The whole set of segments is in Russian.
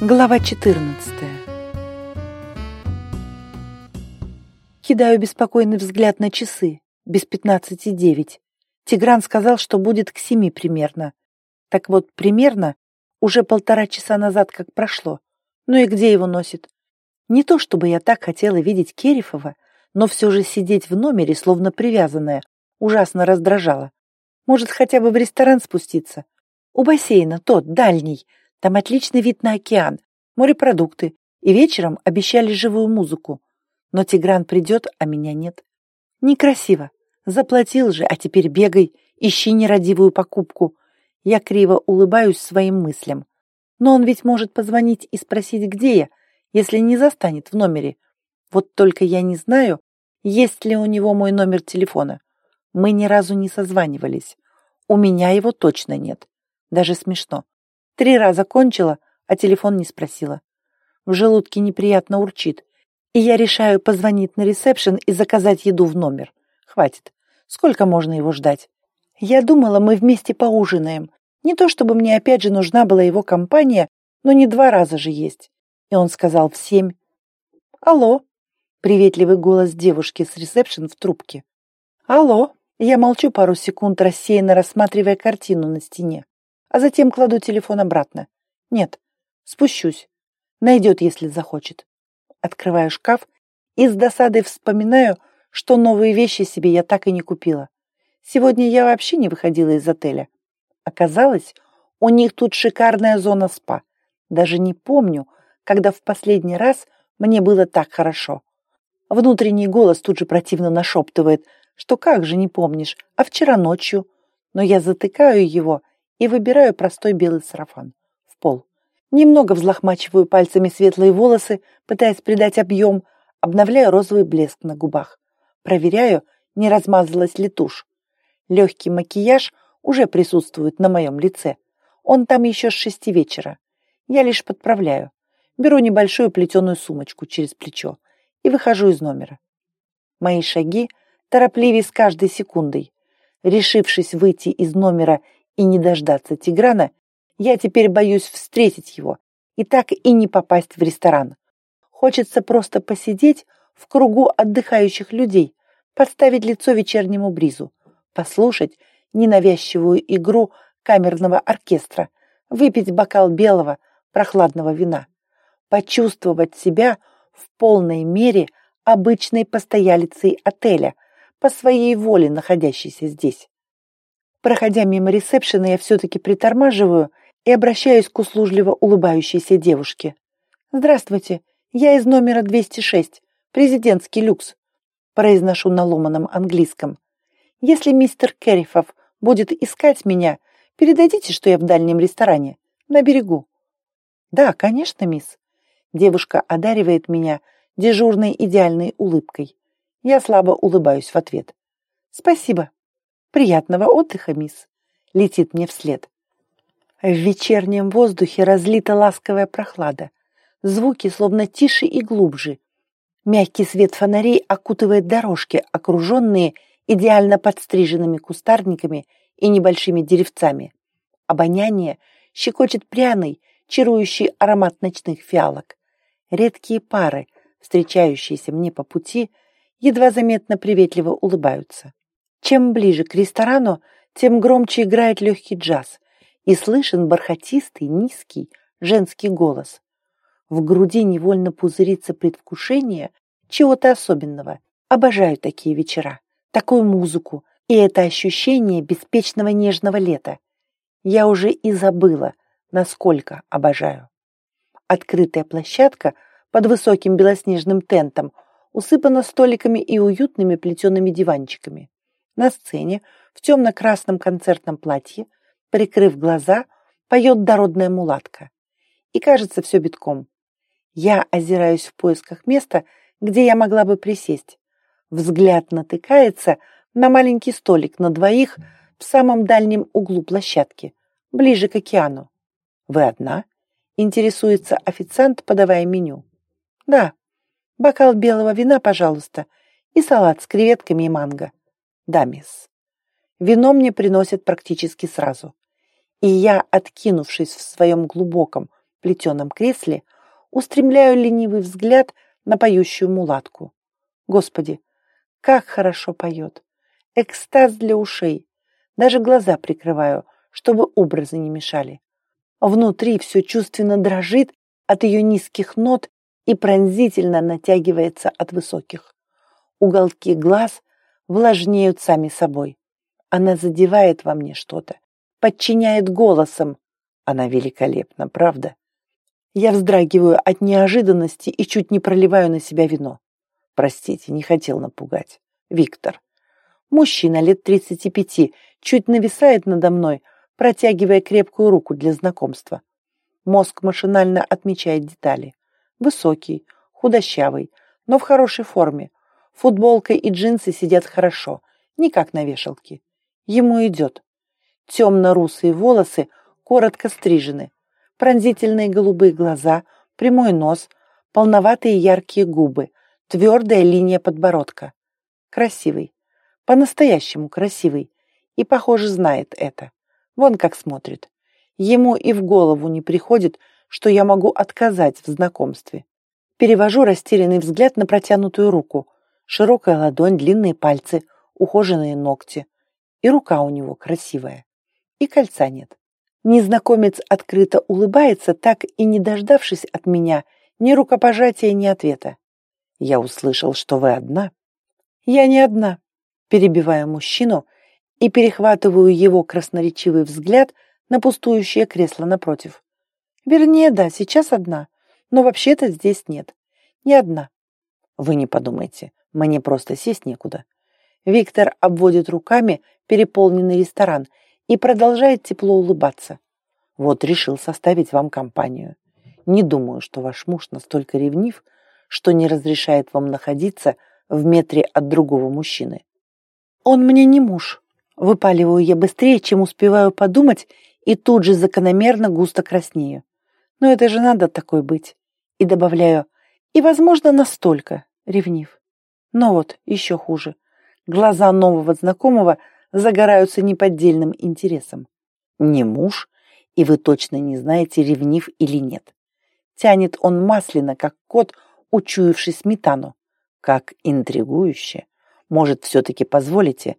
Глава 14 Кидаю беспокойный взгляд на часы. Без пятнадцати девять. Тигран сказал, что будет к семи примерно. Так вот, примерно уже полтора часа назад как прошло. Ну и где его носит? Не то чтобы я так хотела видеть Керифова, но все же сидеть в номере, словно привязанная, ужасно раздражало. Может, хотя бы в ресторан спуститься? У бассейна, тот, дальний, там отличный вид на океан, морепродукты, и вечером обещали живую музыку. Но Тигран придет, а меня нет. Некрасиво. Заплатил же, а теперь бегай, ищи нерадивую покупку. Я криво улыбаюсь своим мыслям. Но он ведь может позвонить и спросить, где я, если не застанет в номере. Вот только я не знаю, есть ли у него мой номер телефона. Мы ни разу не созванивались. У меня его точно нет. Даже смешно. Три раза кончила, а телефон не спросила. В желудке неприятно урчит, и я решаю позвонить на ресепшн и заказать еду в номер. Хватит. Сколько можно его ждать? Я думала, мы вместе поужинаем. Не то чтобы мне опять же нужна была его компания, но не два раза же есть. И он сказал в семь. «Алло!» — приветливый голос девушки с ресепшн в трубке. «Алло!» Я молчу пару секунд, рассеянно рассматривая картину на стене а затем кладу телефон обратно. Нет, спущусь. Найдет, если захочет. Открываю шкаф и с досадой вспоминаю, что новые вещи себе я так и не купила. Сегодня я вообще не выходила из отеля. Оказалось, у них тут шикарная зона спа. Даже не помню, когда в последний раз мне было так хорошо. Внутренний голос тут же противно нашептывает, что как же не помнишь, а вчера ночью. Но я затыкаю его и выбираю простой белый сарафан. В пол. Немного взлохмачиваю пальцами светлые волосы, пытаясь придать объем, обновляю розовый блеск на губах. Проверяю, не размазалась ли тушь. Легкий макияж уже присутствует на моем лице. Он там еще с шести вечера. Я лишь подправляю. Беру небольшую плетеную сумочку через плечо и выхожу из номера. Мои шаги торопливее с каждой секундой. Решившись выйти из номера и не дождаться Тиграна, я теперь боюсь встретить его и так и не попасть в ресторан. Хочется просто посидеть в кругу отдыхающих людей, подставить лицо вечернему бризу, послушать ненавязчивую игру камерного оркестра, выпить бокал белого прохладного вина, почувствовать себя в полной мере обычной постоялицей отеля, по своей воле находящейся здесь. Проходя мимо ресепшена, я все-таки притормаживаю и обращаюсь к услужливо улыбающейся девушке. «Здравствуйте, я из номера 206, президентский люкс», произношу на ломаном английском. «Если мистер Керрифов будет искать меня, передадите, что я в дальнем ресторане, на берегу». «Да, конечно, мисс». Девушка одаривает меня дежурной идеальной улыбкой. Я слабо улыбаюсь в ответ. «Спасибо». «Приятного отдыха, мисс!» летит мне вслед. В вечернем воздухе разлита ласковая прохлада. Звуки словно тише и глубже. Мягкий свет фонарей окутывает дорожки, окруженные идеально подстриженными кустарниками и небольшими деревцами. Обоняние щекочет пряный, чарующий аромат ночных фиалок. Редкие пары, встречающиеся мне по пути, едва заметно приветливо улыбаются. Чем ближе к ресторану, тем громче играет легкий джаз, и слышен бархатистый, низкий, женский голос. В груди невольно пузырится предвкушение чего-то особенного. Обожаю такие вечера, такую музыку и это ощущение беспечного нежного лета. Я уже и забыла, насколько обожаю. Открытая площадка под высоким белоснежным тентом усыпана столиками и уютными плетеными диванчиками. На сцене в темно-красном концертном платье, прикрыв глаза, поет дородная мулатка. И кажется все битком. Я озираюсь в поисках места, где я могла бы присесть. Взгляд натыкается на маленький столик на двоих в самом дальнем углу площадки, ближе к океану. «Вы одна?» — интересуется официант, подавая меню. «Да. Бокал белого вина, пожалуйста, и салат с креветками и манго. Да, мисс. Вино мне приносят практически сразу. И я, откинувшись в своем глубоком, плетеном кресле, устремляю ленивый взгляд на поющую мулатку. Господи, как хорошо поет! Экстаз для ушей. Даже глаза прикрываю, чтобы образы не мешали. Внутри все чувственно дрожит от ее низких нот и пронзительно натягивается от высоких. Уголки глаз влажнеют сами собой. Она задевает во мне что-то, подчиняет голосом. Она великолепна, правда? Я вздрагиваю от неожиданности и чуть не проливаю на себя вино. Простите, не хотел напугать. Виктор. Мужчина лет тридцати пяти чуть нависает надо мной, протягивая крепкую руку для знакомства. Мозг машинально отмечает детали. Высокий, худощавый, но в хорошей форме. Футболка и джинсы сидят хорошо, не как на вешалке. Ему идет. Темно-русые волосы коротко стрижены, пронзительные голубые глаза, прямой нос, полноватые яркие губы, твердая линия подбородка. Красивый, по-настоящему красивый, и, похоже, знает это. Вон как смотрит. Ему и в голову не приходит, что я могу отказать в знакомстве. Перевожу растерянный взгляд на протянутую руку. Широкая ладонь, длинные пальцы, ухоженные ногти. И рука у него красивая. И кольца нет. Незнакомец открыто улыбается, так и не дождавшись от меня ни рукопожатия, ни ответа. Я услышал, что вы одна. Я не одна. Перебиваю мужчину и перехватываю его красноречивый взгляд на пустующее кресло напротив. Вернее, да, сейчас одна, но вообще-то здесь нет. Не одна. Вы не подумайте, мне просто сесть некуда. Виктор обводит руками переполненный ресторан и продолжает тепло улыбаться. Вот решил составить вам компанию. Не думаю, что ваш муж настолько ревнив, что не разрешает вам находиться в метре от другого мужчины. Он мне не муж. Выпаливаю я быстрее, чем успеваю подумать, и тут же закономерно густо краснею. Но это же надо такой быть. И добавляю, и, возможно, настолько ревнив. Но вот еще хуже. Глаза нового знакомого загораются неподдельным интересом. Не муж, и вы точно не знаете, ревнив или нет. Тянет он масляно, как кот, учуявший сметану. Как интригующе. Может, все-таки позволите?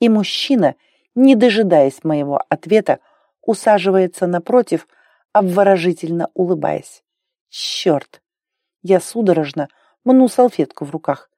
И мужчина, не дожидаясь моего ответа, усаживается напротив, обворожительно улыбаясь. Черт! Я судорожно мну салфетку в руках.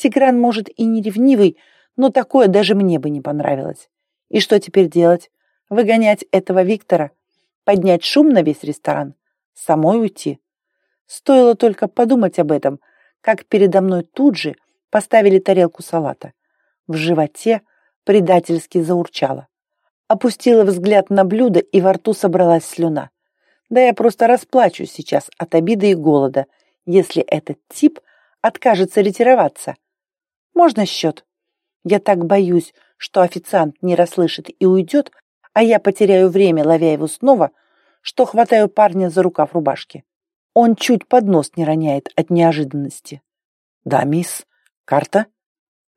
Тигран, может, и не ревнивый, но такое даже мне бы не понравилось. И что теперь делать? Выгонять этого Виктора? Поднять шум на весь ресторан? Самой уйти? Стоило только подумать об этом, как передо мной тут же поставили тарелку салата. В животе предательски заурчало. Опустила взгляд на блюдо, и во рту собралась слюна. Да я просто расплачусь сейчас от обиды и голода, если этот тип откажется ретироваться. Можно счет? Я так боюсь, что официант не расслышит и уйдет, а я потеряю время, ловя его снова, что хватаю парня за рукав рубашки. Он чуть под нос не роняет от неожиданности. «Да, мисс. Карта?»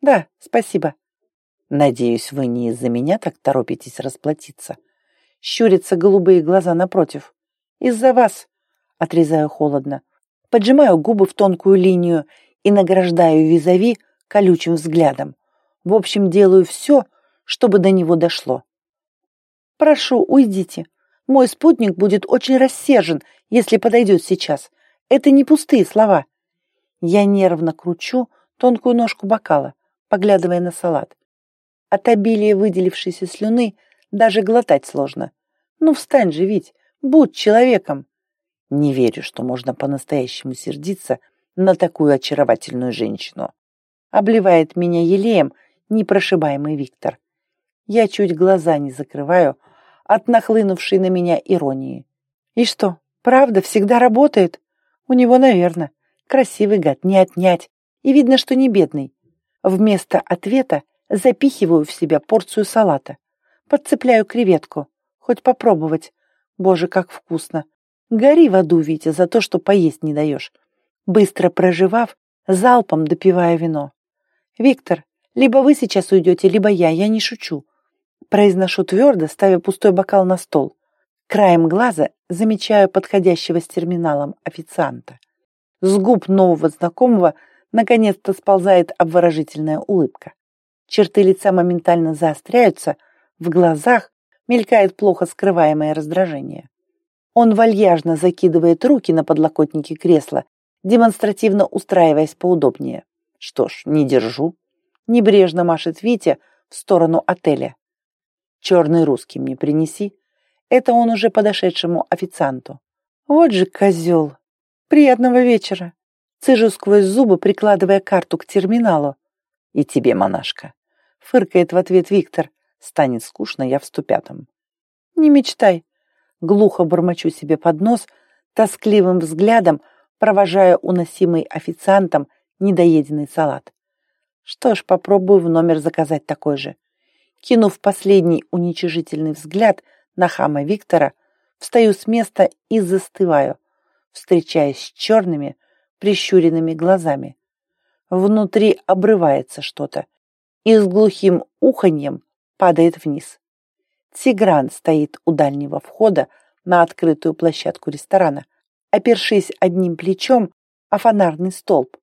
«Да, спасибо». «Надеюсь, вы не из-за меня так торопитесь расплатиться?» Щурятся голубые глаза напротив. Из-за вас, отрезаю холодно, поджимаю губы в тонкую линию и награждаю визави колючим взглядом. В общем, делаю все, чтобы до него дошло. Прошу, уйдите. Мой спутник будет очень рассержен, если подойдет сейчас. Это не пустые слова. Я нервно кручу тонкую ножку бокала, поглядывая на салат. От обилия выделившейся слюны даже глотать сложно. Ну, встань же, Вить, Будь человеком. Не верю, что можно по-настоящему сердиться на такую очаровательную женщину. Обливает меня елеем непрошибаемый Виктор. Я чуть глаза не закрываю от нахлынувшей на меня иронии. И что, правда всегда работает? У него, наверное. Красивый гад, не отнять. И видно, что не бедный. Вместо ответа запихиваю в себя порцию салата. Подцепляю креветку. Хоть попробовать. Боже, как вкусно! Гори в аду, Витя, за то, что поесть не даешь. Быстро проживав, залпом допивая вино. Виктор, либо вы сейчас уйдете, либо я, я не шучу. Произношу твердо, ставя пустой бокал на стол. Краем глаза замечаю подходящего с терминалом официанта. С губ нового знакомого наконец-то сползает обворожительная улыбка. Черты лица моментально заостряются, в глазах мелькает плохо скрываемое раздражение. Он вальяжно закидывает руки на подлокотники кресла, демонстративно устраиваясь поудобнее. Что ж, не держу. Небрежно машет Витя в сторону отеля. Черный русский мне принеси. Это он уже подошедшему официанту. Вот же козел. Приятного вечера. Цежу сквозь зубы, прикладывая карту к терминалу. И тебе, монашка. Фыркает в ответ Виктор. Станет скучно, я в ступятом. Не мечтай. Глухо бормочу себе под нос, тоскливым взглядом провожая уносимый официантом недоеденный салат. Что ж, попробую в номер заказать такой же. Кинув последний уничижительный взгляд на хама Виктора, встаю с места и застываю, встречаясь с черными, прищуренными глазами. Внутри обрывается что-то и с глухим уханьем падает вниз. Тигран стоит у дальнего входа на открытую площадку ресторана, опершись одним плечом о фонарный столб,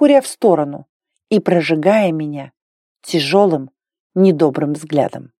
куря в сторону и прожигая меня тяжелым, недобрым взглядом.